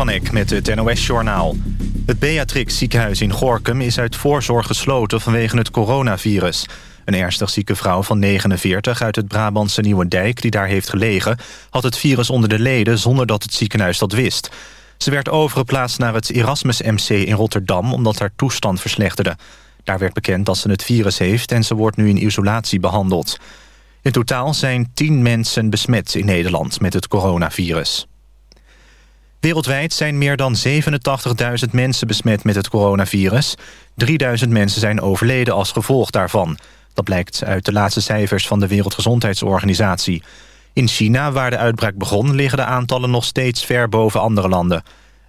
van Eck met het NOS-journaal. Het Beatrix ziekenhuis in Gorkum is uit voorzorg gesloten vanwege het coronavirus. Een ernstig zieke vrouw van 49 uit het Brabantse Nieuwe Dijk... die daar heeft gelegen, had het virus onder de leden... zonder dat het ziekenhuis dat wist. Ze werd overgeplaatst naar het Erasmus MC in Rotterdam... omdat haar toestand verslechterde. Daar werd bekend dat ze het virus heeft... en ze wordt nu in isolatie behandeld. In totaal zijn 10 mensen besmet in Nederland met het coronavirus. Wereldwijd zijn meer dan 87.000 mensen besmet met het coronavirus. 3.000 mensen zijn overleden als gevolg daarvan. Dat blijkt uit de laatste cijfers van de Wereldgezondheidsorganisatie. In China, waar de uitbraak begon, liggen de aantallen nog steeds ver boven andere landen.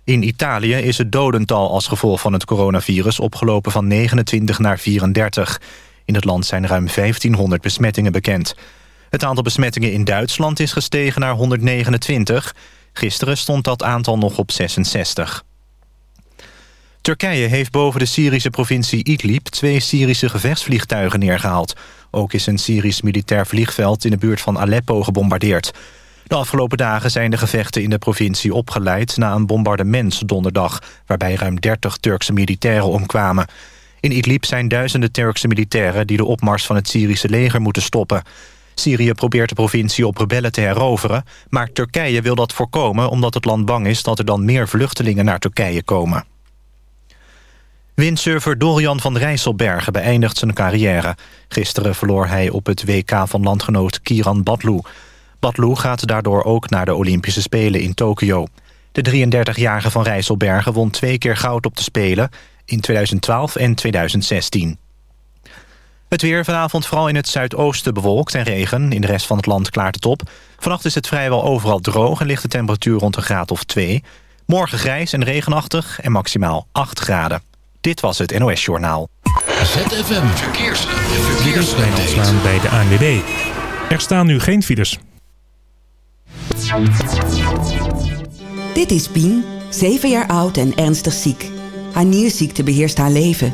In Italië is het dodental als gevolg van het coronavirus opgelopen van 29 naar 34. In het land zijn ruim 1500 besmettingen bekend. Het aantal besmettingen in Duitsland is gestegen naar 129. Gisteren stond dat aantal nog op 66. Turkije heeft boven de Syrische provincie Idlib... twee Syrische gevechtsvliegtuigen neergehaald. Ook is een Syrisch militair vliegveld in de buurt van Aleppo gebombardeerd. De afgelopen dagen zijn de gevechten in de provincie opgeleid... na een bombardement donderdag... waarbij ruim 30 Turkse militairen omkwamen. In Idlib zijn duizenden Turkse militairen... die de opmars van het Syrische leger moeten stoppen. Syrië probeert de provincie op rebellen te heroveren... maar Turkije wil dat voorkomen omdat het land bang is... dat er dan meer vluchtelingen naar Turkije komen. Windsurfer Dorian van Rijsselbergen beëindigt zijn carrière. Gisteren verloor hij op het WK van landgenoot Kiran Badlu. Badlu gaat daardoor ook naar de Olympische Spelen in Tokio. De 33-jarige van Rijsselbergen won twee keer goud op de Spelen... in 2012 en 2016. Het weer vanavond vooral in het zuidoosten bewolkt en regen. In de rest van het land klaart het op. Vannacht is het vrijwel overal droog en ligt de temperatuur rond een graad of 2. Morgen grijs en regenachtig en maximaal 8 graden. Dit was het NOS Journaal. ZFM Verkeers. Verkeers. slaan bij de ANWB. Er staan nu geen files. Dit is Pien, 7 jaar oud en ernstig ziek. Haar nierziekte beheerst haar leven.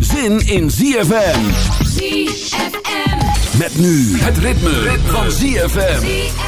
zin in ZFM. ZFM. Met nu het ritme, ritme. van ZFM.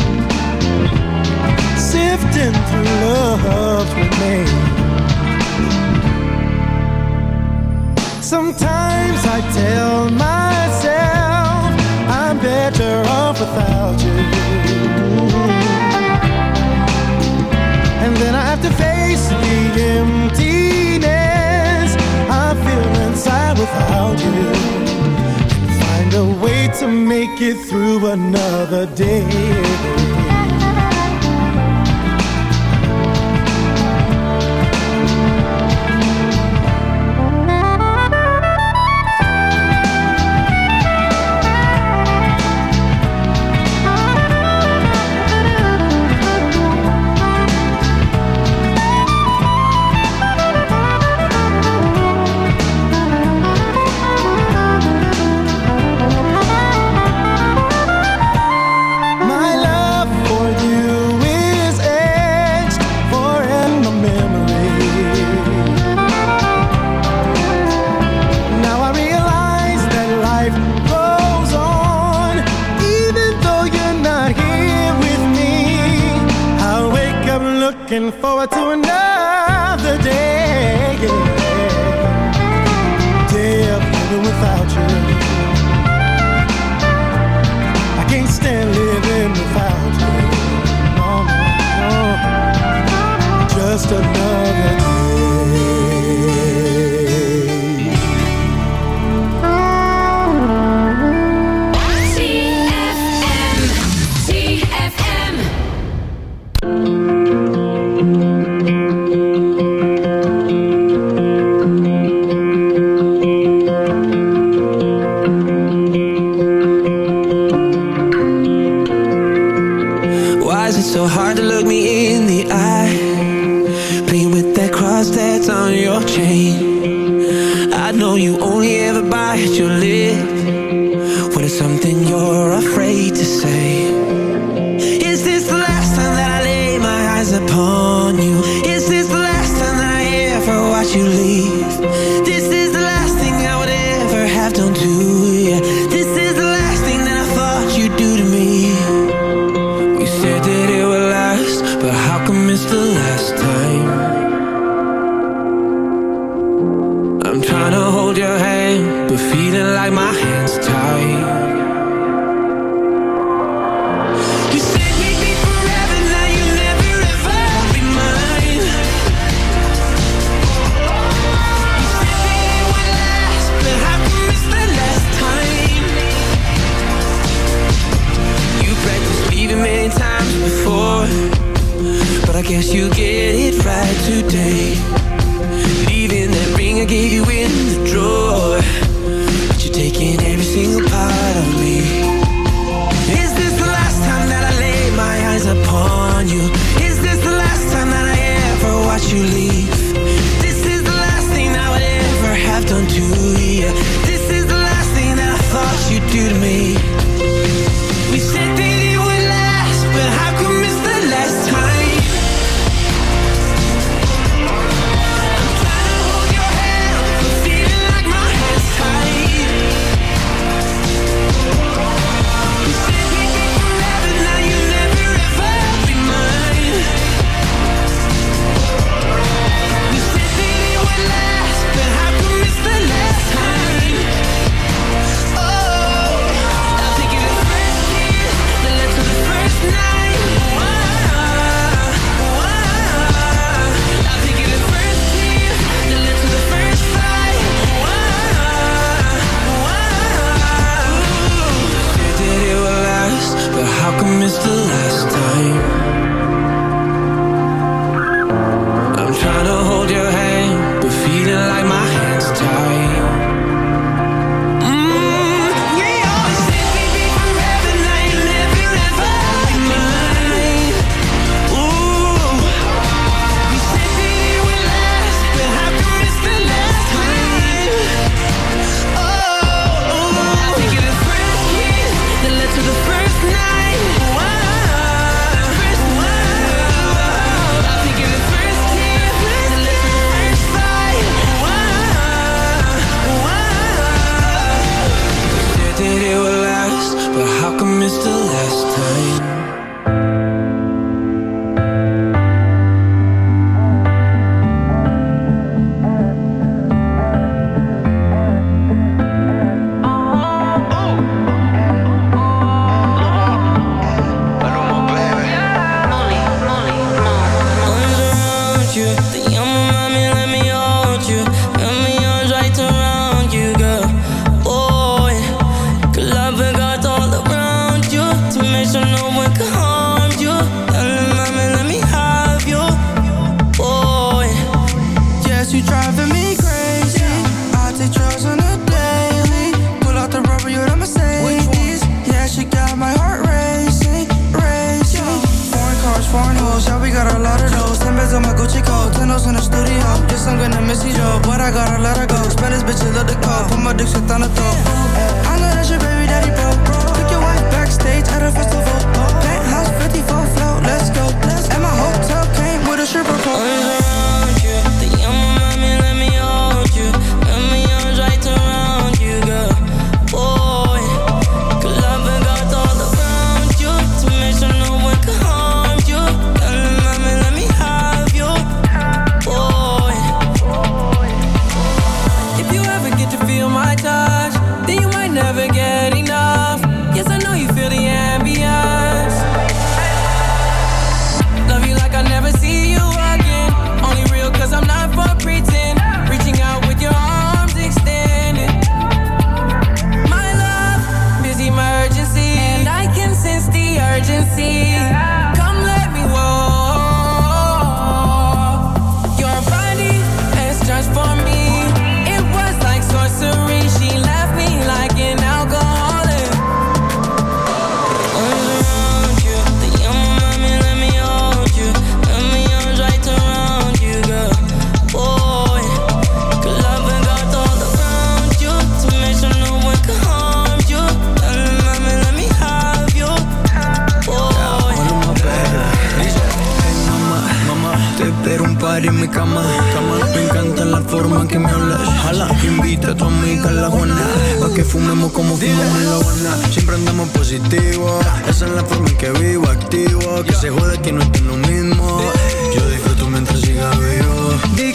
Sifting through love's remains. Sometimes I tell myself I'm better off without you. And then I have to face the emptiness I feel inside without you find a way to make it through another day. my hand Entre tu amiga la que fumemos como fumamos en la buena. Siempre andamos positivo Esa es la forma en que vivo, activo. Que se jode que no estoy lo mismo. Yo disfruto mientras siga vivo. Di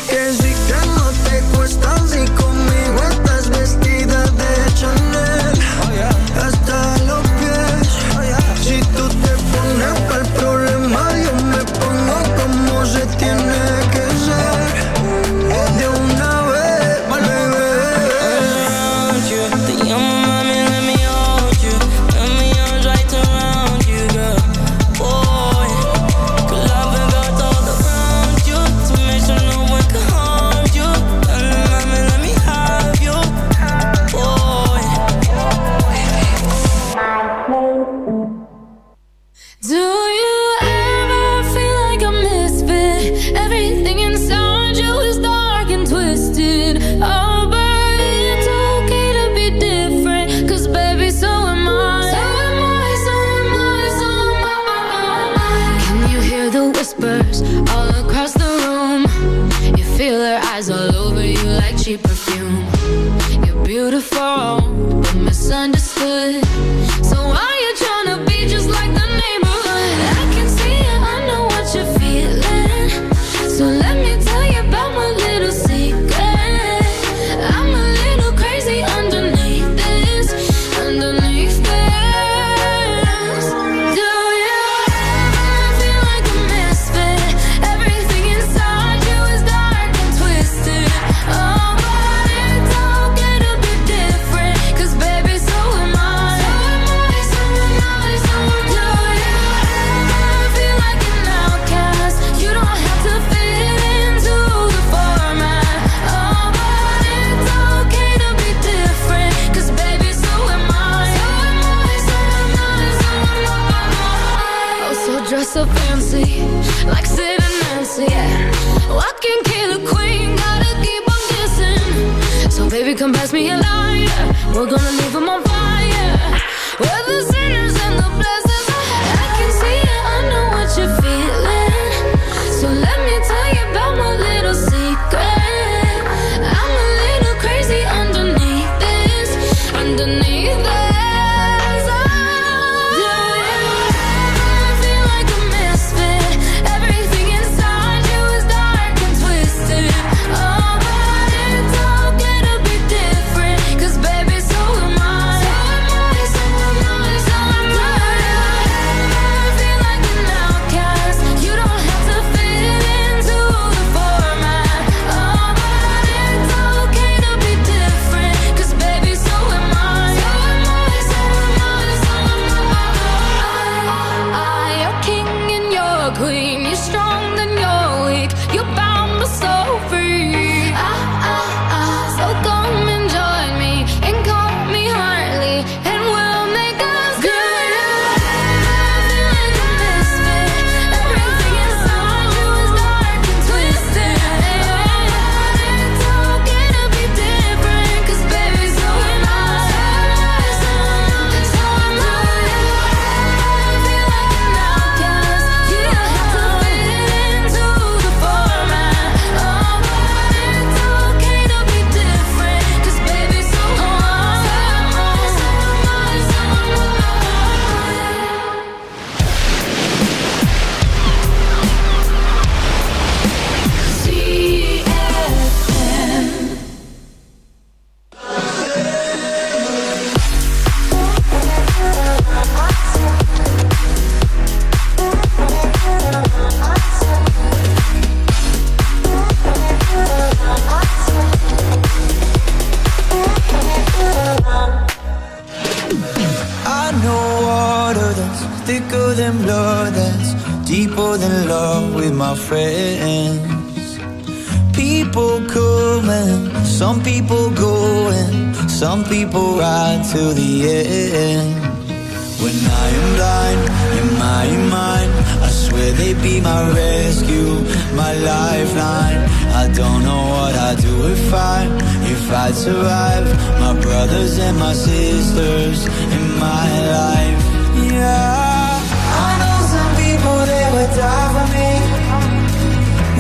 if I, if I survive. My brothers and my sisters in my life. Yeah. I know some people, they would die for me.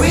We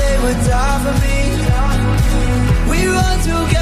they would die for me. We run together.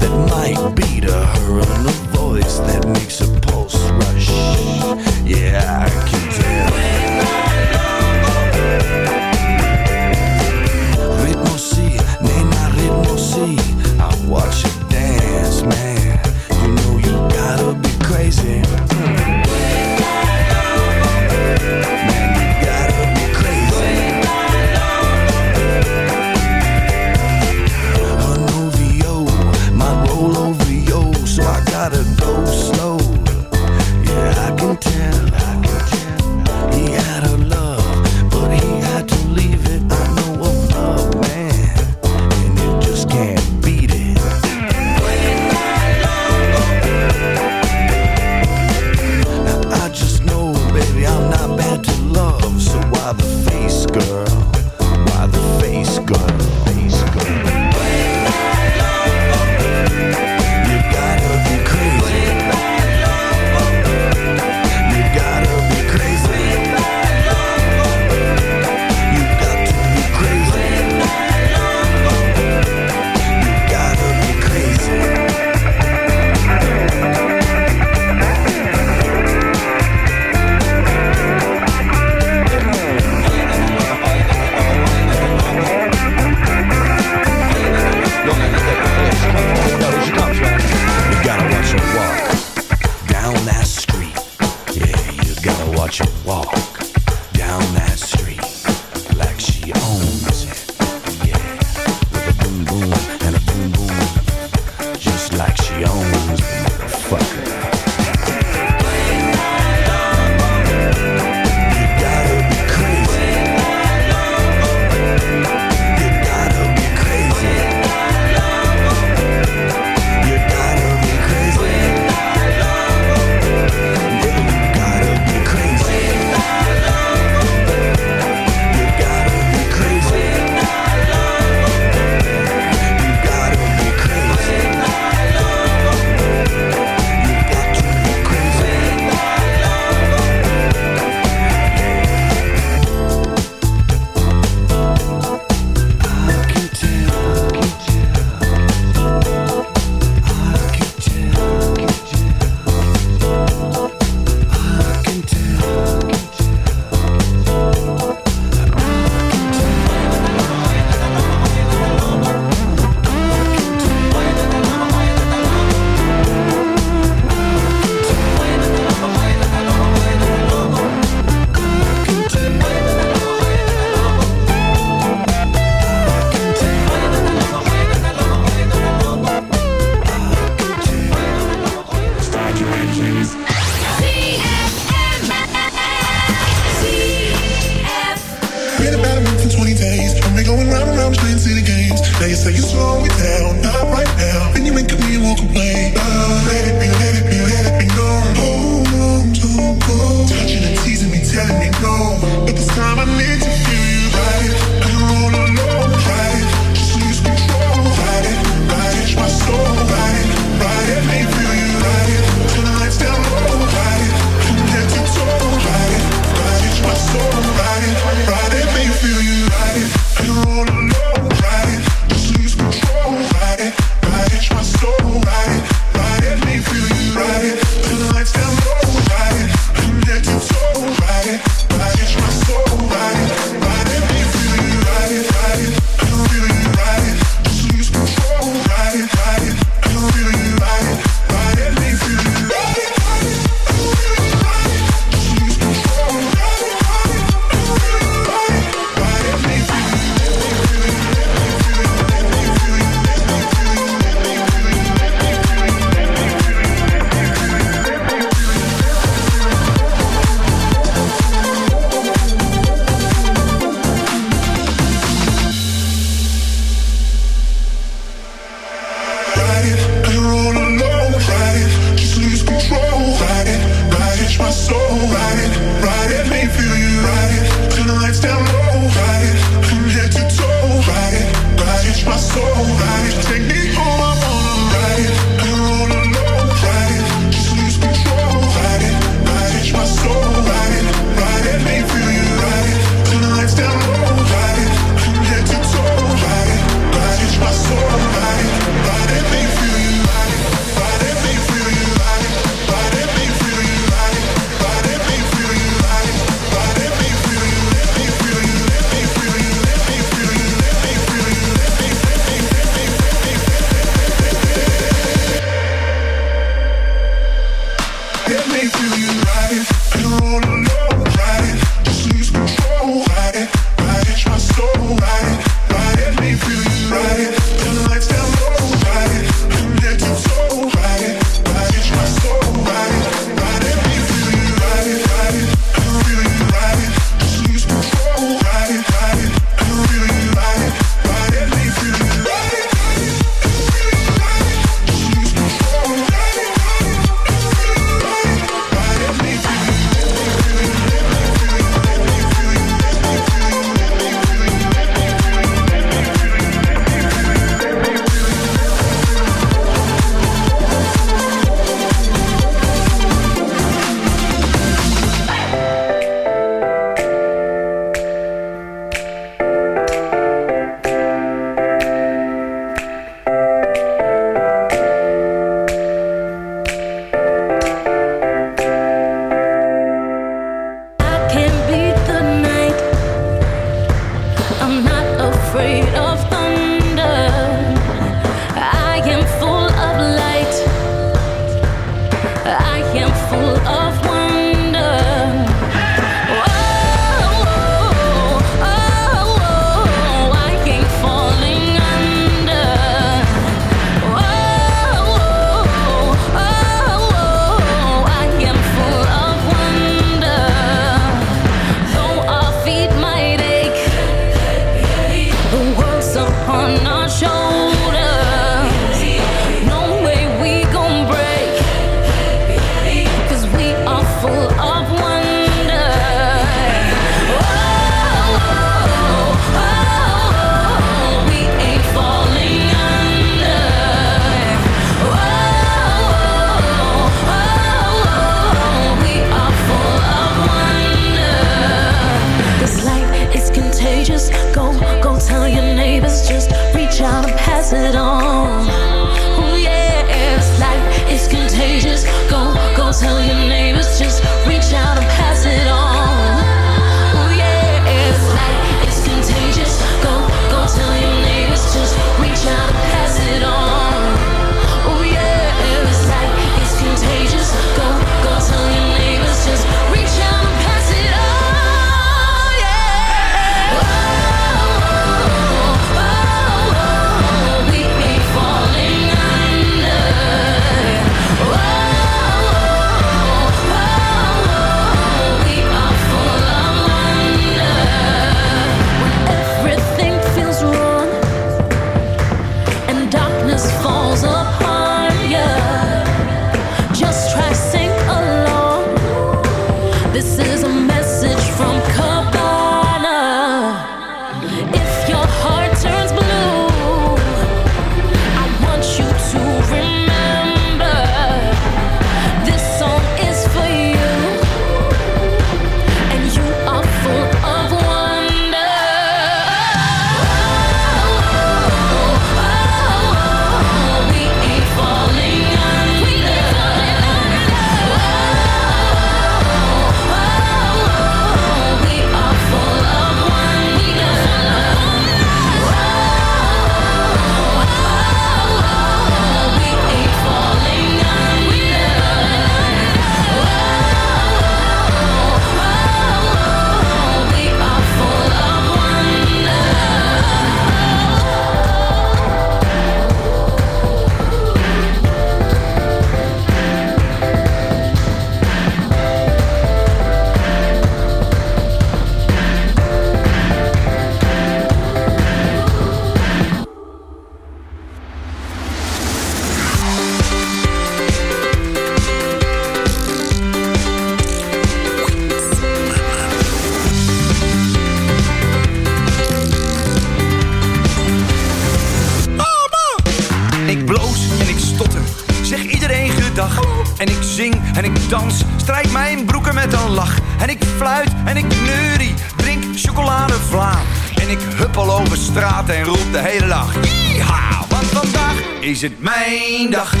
over straat en roept de hele dag. Yeeha, want vandaag is het mijn dag. Het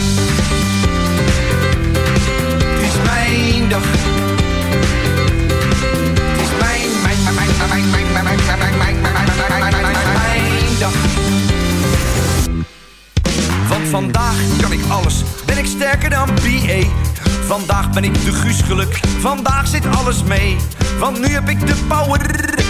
is mijn dag. Het is mijn, mijn, mijn, mijn, mijn, mijn, mijn, mijn, mijn, mijn, mijn, mijn, mijn dag. Want vandaag kan ik alles, ben ik sterker dan B.A. Vandaag ben ik de guusgeluk, vandaag zit alles mee. Want nu heb ik de power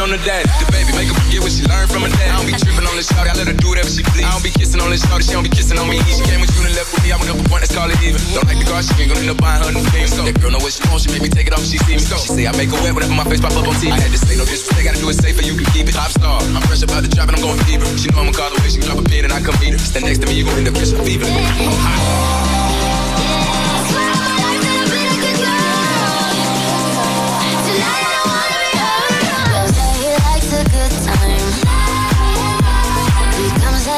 On the daddy. The baby make her forget what she learned from her dad. I don't be tripping on this shawty, I let her do whatever she please. I don't be kissing on this shawty, she don't be kissing on me. She came with you and left with me, I went up a point, let's call it even. Don't like the car, she ain't gonna end up buying her new things. That girl know what she wants, she make me take it off, she see me. She say I make her wet whenever my face pop up on TV. I had to say no disrespect, gotta do it safer, you can keep it. Top star, I'm fresh about the drop and I'm going fever. She know I'ma call the way she drop a pin and I come meet her. Stand next to me, you gon' end up catching a fever. I'm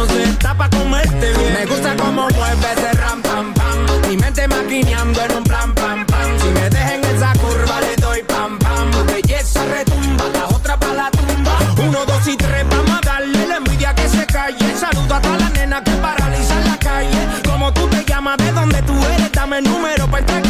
Me gusta como mueve ese ram, pam, pam. Mi mente maquineando en un plan, pam, pam. Si me dejen esa curva, le doy pam, pam. Belleza retumba, la otra pa' la tumba. Uno, dos y tres, vamos a darle la envidia que se calle. Saludo a toda la nena que paraliza en la calle. Como tú te llamas, de dónde tú eres, dame el número para entrar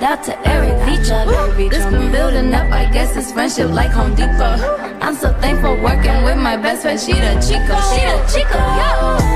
shout out to Eric Leacher. This been building up, I guess it's friendship like Home Depot. I'm so thankful working with my best friend, she the Chico, she the Chico, yo.